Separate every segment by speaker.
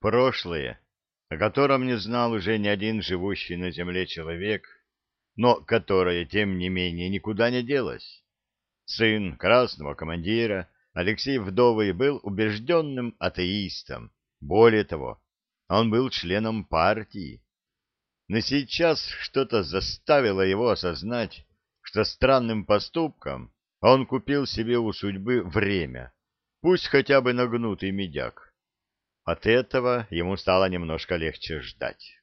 Speaker 1: Прошлое, о котором не знал уже ни один живущий на земле человек, но которое, тем не менее, никуда не делось. Сын красного командира Алексей Вдовый был убежденным атеистом. Более того, он был членом партии. Но сейчас что-то заставило его осознать, что странным поступком он купил себе у судьбы время, пусть хотя бы нагнутый медяк. От этого ему стало немножко легче ждать.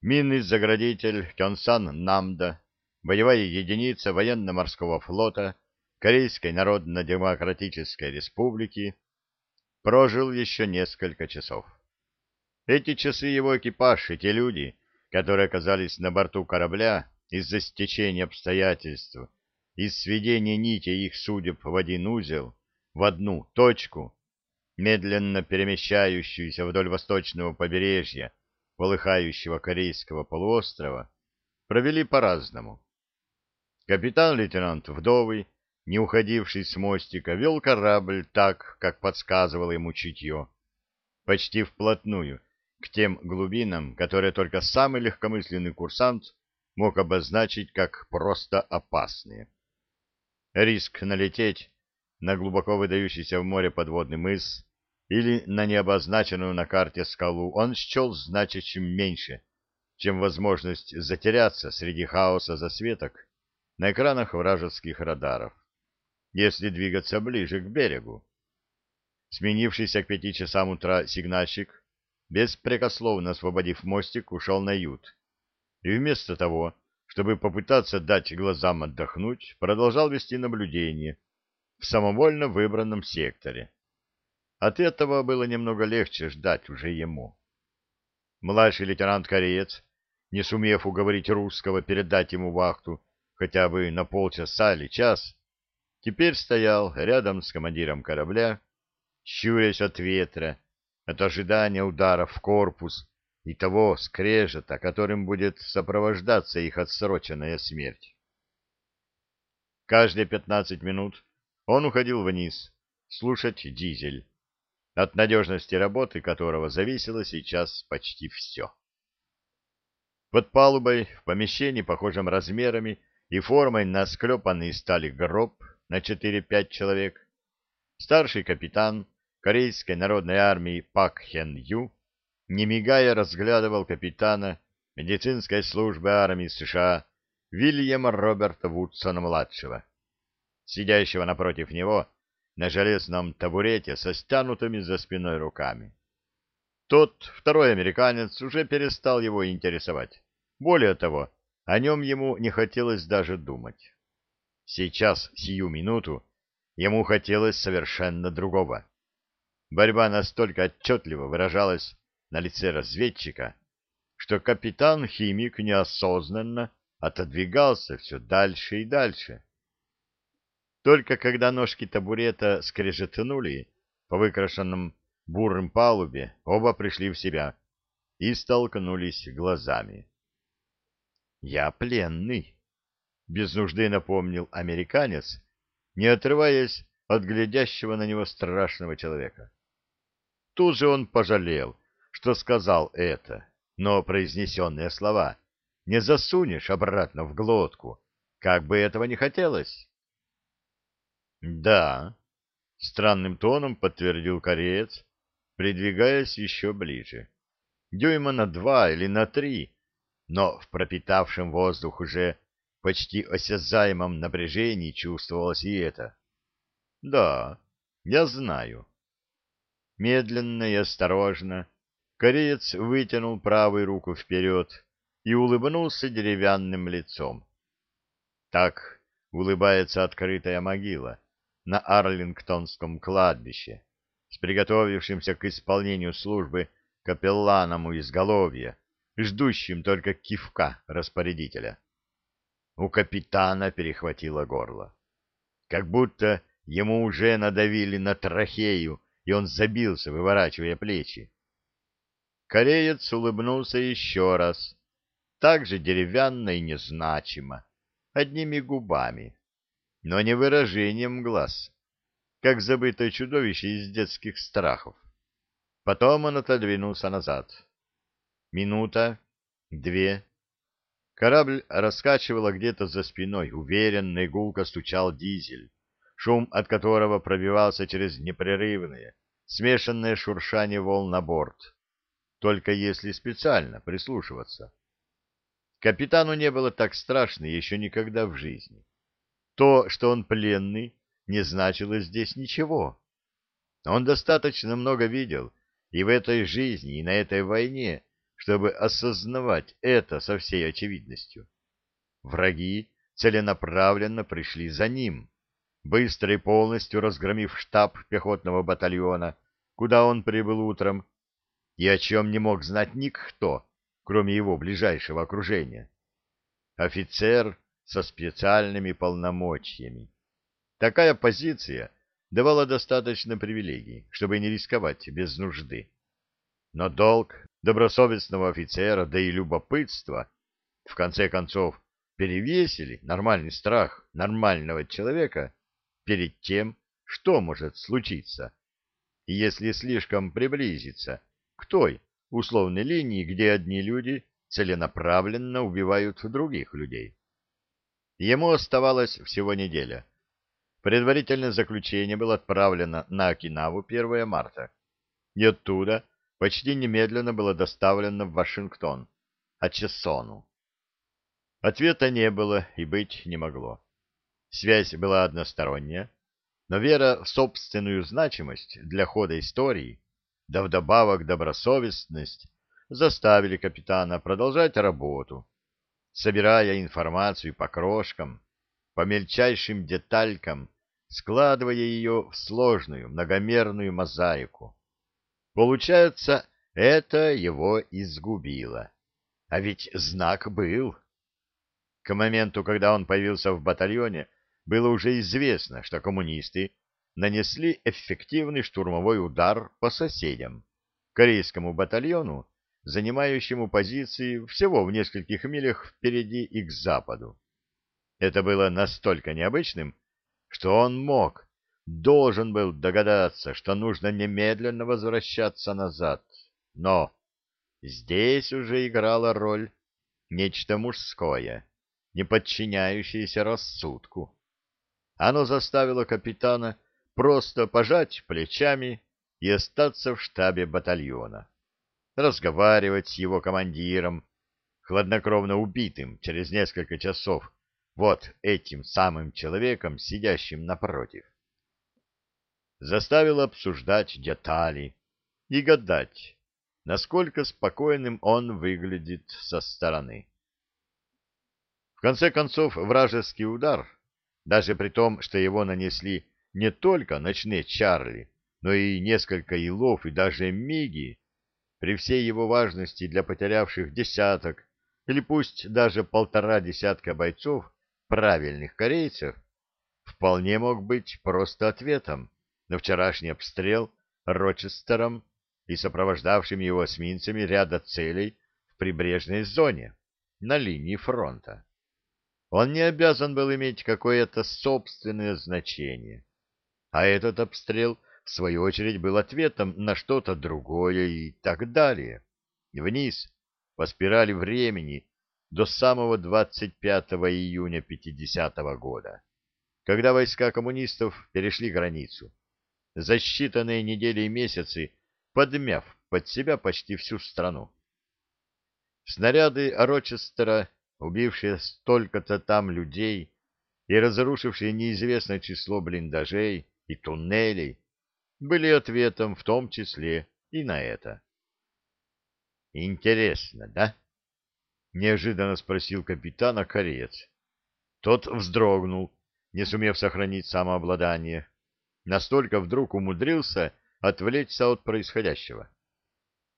Speaker 1: Минный заградитель Кёнсан Намда, боевая единица военно-морского флота Корейской Народно-Демократической Республики, прожил еще несколько часов. Эти часы его экипаж и те люди, которые оказались на борту корабля из-за стечения обстоятельств, из сведения нити их судеб в один узел, в одну точку, медленно перемещающуюся вдоль восточного побережья полыхающего корейского полуострова, провели по-разному. Капитан-лейтенант Вдовый, не уходивший с мостика, вел корабль так, как подсказывало ему чутье, почти вплотную к тем глубинам, которые только самый легкомысленный курсант мог обозначить как просто опасные. Риск налететь на глубоко выдающийся в море подводный мыс или на необозначенную на карте скалу он счел значащим меньше, чем возможность затеряться среди хаоса засветок на экранах вражеских радаров, если двигаться ближе к берегу. Сменившийся к пяти часам утра сигнальщик, беспрекословно освободив мостик, ушел на ют. И вместо того, чтобы попытаться дать глазам отдохнуть, продолжал вести наблюдение в самовольно выбранном секторе. От этого было немного легче ждать уже ему. Младший лейтенант-кореец, не сумев уговорить русского передать ему вахту хотя бы на полчаса или час, теперь стоял рядом с командиром корабля, щурясь от ветра, от ожидания удара в корпус и того скрежета, которым будет сопровождаться их отсроченная смерть. Каждые пятнадцать минут он уходил вниз, слушать дизель, от надежности работы которого зависело сейчас почти все. Под палубой, в помещении, похожем размерами и формой на склепанный стали гроб на 4-5 человек, старший капитан Корейской народной армии Пак Хен Ю, не мигая, разглядывал капитана медицинской службы армии США Вильяма Роберта Вудсона-младшего сидящего напротив него на железном табурете со стянутыми за спиной руками. Тот, второй американец, уже перестал его интересовать. Более того, о нем ему не хотелось даже думать. Сейчас, сию минуту, ему хотелось совершенно другого. Борьба настолько отчетливо выражалась на лице разведчика, что капитан-химик неосознанно отодвигался все дальше и дальше. Только когда ножки табурета скрежетнули по выкрашенным бурым палубе, оба пришли в себя и столкнулись глазами. «Я пленный», — без нужды напомнил американец, не отрываясь от глядящего на него страшного человека. Тут же он пожалел, что сказал это, но произнесенные слова не засунешь обратно в глотку, как бы этого не хотелось. Да, странным тоном подтвердил кореец, придвигаясь еще ближе. Дюйма на два или на три, но в пропитавшем воздух уже почти осязаемом напряжении чувствовалось и это. Да, я знаю. Медленно и осторожно кореец вытянул правую руку вперед и улыбнулся деревянным лицом. Так улыбается открытая могила на Арлингтонском кладбище с приготовившимся к исполнению службы капелланом у изголовья, ждущим только кивка распорядителя. У капитана перехватило горло. Как будто ему уже надавили на трахею, и он забился, выворачивая плечи. Кореец улыбнулся еще раз, так же деревянно и незначимо, одними губами но не выражением глаз, как забытое чудовище из детских страхов. Потом он отодвинулся назад. Минута, две. Корабль раскачивало где-то за спиной, уверенно и гулко стучал дизель, шум от которого пробивался через непрерывное, смешанное шуршание волн на борт, только если специально прислушиваться. Капитану не было так страшно еще никогда в жизни. То, что он пленный, не значило здесь ничего. Он достаточно много видел и в этой жизни, и на этой войне, чтобы осознавать это со всей очевидностью. Враги целенаправленно пришли за ним, быстро и полностью разгромив штаб пехотного батальона, куда он прибыл утром, и о чем не мог знать никто, кроме его ближайшего окружения. Офицер со специальными полномочиями. Такая позиция давала достаточно привилегий, чтобы не рисковать без нужды. Но долг добросовестного офицера, да и любопытство, в конце концов, перевесили нормальный страх нормального человека перед тем, что может случиться, если слишком приблизиться к той условной линии, где одни люди целенаправленно убивают других людей. Ему оставалось всего неделя. Предварительное заключение было отправлено на Окинаву 1 марта, и оттуда почти немедленно было доставлено в Вашингтон, Ачессону. Ответа не было и быть не могло. Связь была односторонняя, но вера в собственную значимость для хода истории, да вдобавок добросовестность, заставили капитана продолжать работу, собирая информацию по крошкам, по мельчайшим деталькам, складывая ее в сложную многомерную мозаику. Получается, это его изгубило. А ведь знак был. К моменту, когда он появился в батальоне, было уже известно, что коммунисты нанесли эффективный штурмовой удар по соседям, корейскому батальону, занимающему позиции всего в нескольких милях впереди и к западу. Это было настолько необычным, что он мог, должен был догадаться, что нужно немедленно возвращаться назад. Но здесь уже играла роль нечто мужское, не подчиняющееся рассудку. Оно заставило капитана просто пожать плечами и остаться в штабе батальона, разговаривать с его командиром, хладнокровно убитым через несколько часов вот этим самым человеком, сидящим напротив. Заставил обсуждать детали и гадать, насколько спокойным он выглядит со стороны. В конце концов, вражеский удар даже при том, что его нанесли не только ночные Чарли, но и несколько илов и даже миги, при всей его важности для потерявших десяток или пусть даже полтора десятка бойцов, правильных корейцев, вполне мог быть просто ответом на вчерашний обстрел Рочестером и сопровождавшими его эсминцами ряда целей в прибрежной зоне на линии фронта. Он не обязан был иметь какое-то собственное значение. А этот обстрел, в свою очередь, был ответом на что-то другое и так далее. Вниз, по спирали времени, до самого 25 июня 50 -го года, когда войска коммунистов перешли границу, за считанные недели и месяцы подмяв под себя почти всю страну. Снаряды Рочестера убившие столько-то там людей и разрушившие неизвестное число блиндажей и туннелей, были ответом в том числе и на это. «Интересно, да?» — неожиданно спросил капитана кореец. Тот вздрогнул, не сумев сохранить самообладание. Настолько вдруг умудрился отвлечься от происходящего.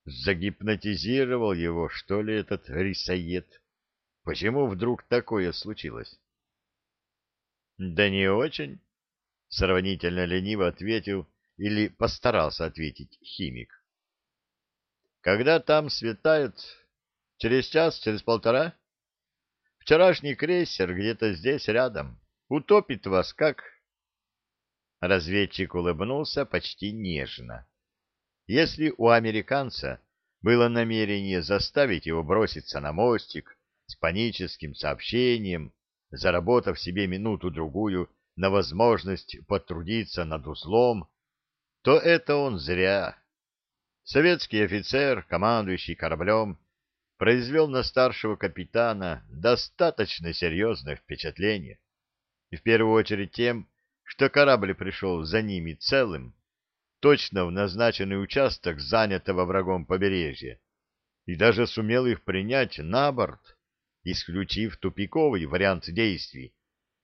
Speaker 1: Загипнотизировал его, что ли, этот рисоед? Почему вдруг такое случилось? Да не очень, сравнительно лениво ответил или постарался ответить химик. Когда там светает? Через час, через полтора? Вчерашний крейсер где-то здесь рядом. Утопит вас как? Разведчик улыбнулся почти нежно. Если у американца было намерение заставить его броситься на мостик с паническим сообщением, заработав себе минуту-другую на возможность потрудиться над узлом, то это он зря. Советский офицер, командующий кораблем, произвел на старшего капитана достаточно серьезное впечатление. И в первую очередь тем, что корабль пришел за ними целым, точно в назначенный участок занятого врагом побережья, и даже сумел их принять на борт, исключив тупиковый вариант действий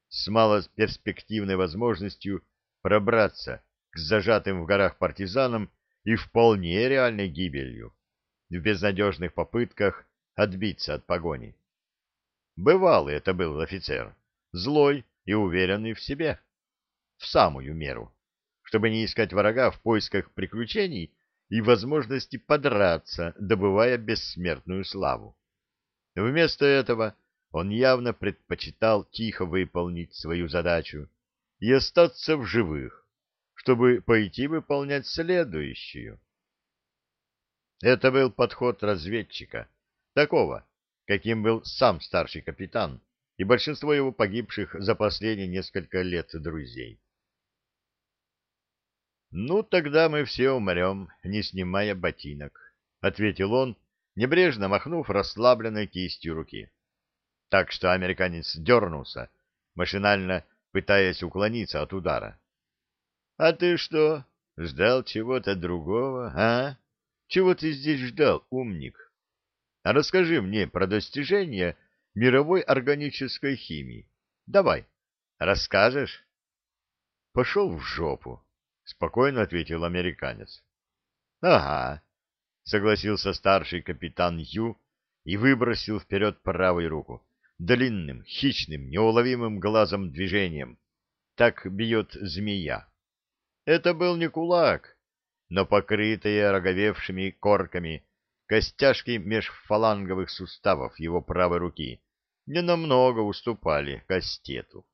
Speaker 1: с малоперспективной возможностью пробраться к зажатым в горах партизанам и вполне реальной гибелью в безнадежных попытках отбиться от погони. Бывалый это был офицер, злой и уверенный в себе, в самую меру, чтобы не искать врага в поисках приключений и возможности подраться, добывая бессмертную славу. Вместо этого он явно предпочитал тихо выполнить свою задачу и остаться в живых, чтобы пойти выполнять следующую. Это был подход разведчика, такого, каким был сам старший капитан и большинство его погибших за последние несколько лет друзей. «Ну, тогда мы все умрем, не снимая ботинок», — ответил он, небрежно махнув расслабленной кистью руки. Так что американец дернулся, машинально пытаясь уклониться от удара. — А ты что, ждал чего-то другого, а? Чего ты здесь ждал, умник? А расскажи мне про достижения мировой органической химии. Давай, расскажешь? — Пошел в жопу, — спокойно ответил американец. — Ага, — согласился старший капитан Ю и выбросил вперед правую руку, длинным, хищным, неуловимым глазом движением. Так бьет змея. Это был не кулак, но покрытые роговевшими корками костяшки межфаланговых суставов его правой руки ненамного уступали кастету.